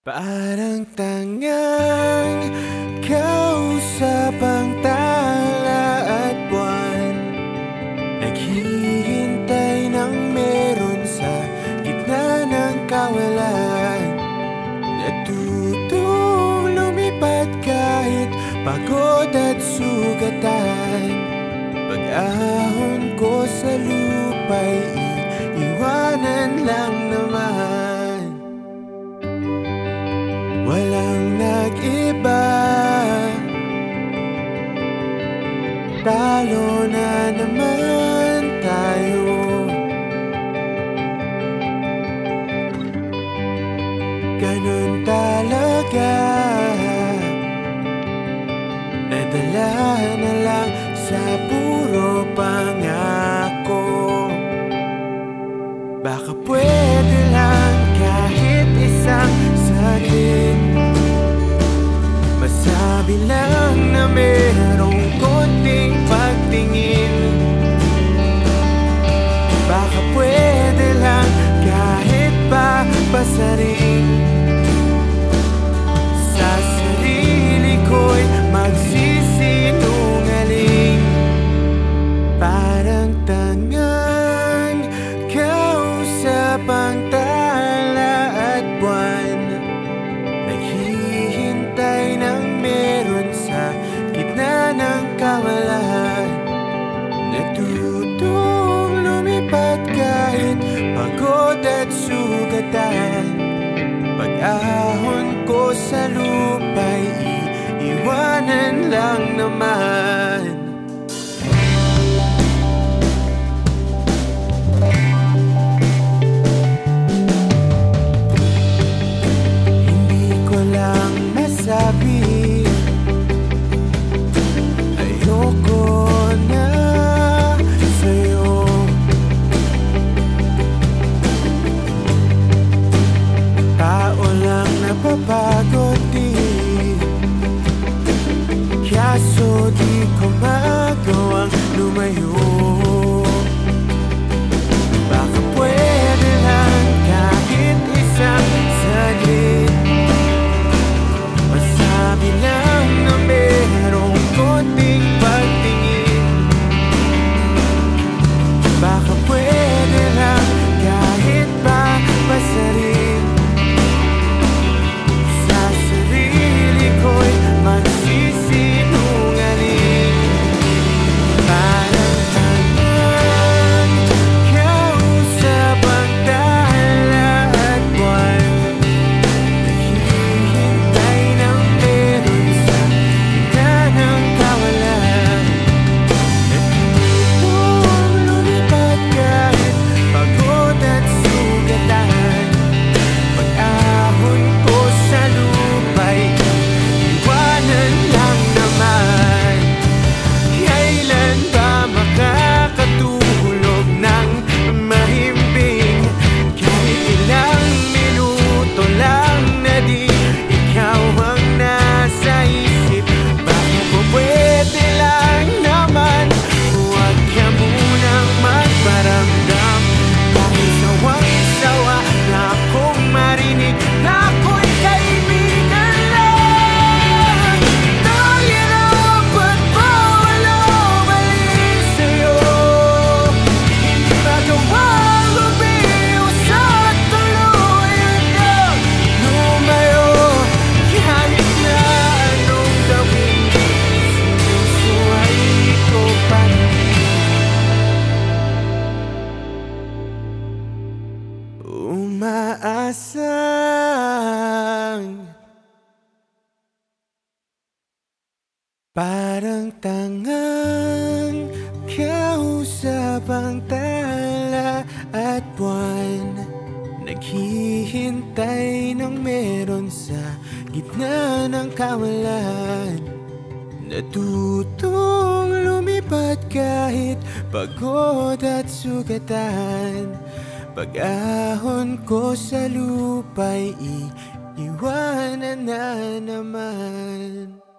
Parang tangang kausap ang tala at buwan. Naghihintay ng meron sa gitna ng kawalan. Natutong lumipad kahit pagod at sugatan. Pag-ahon ko sa lupa'y iiwanan lang Talo na naman tayo. Ganun talaga. Nadala na lang sa puro pangako. Baka pwede lang kahit isang saglit. Masabi lang na merong pagod at sugatan. Pag-ahon ko sa lupa'y iiwanan lang naman lang Parang tangang kausap ang tala at buwan. Naghihintay ng meron sa gitna ng kawalan. Natutong lumipad kahit pagod at sugatan. Pag-ahon ko sa lupa'y iiwanan na naman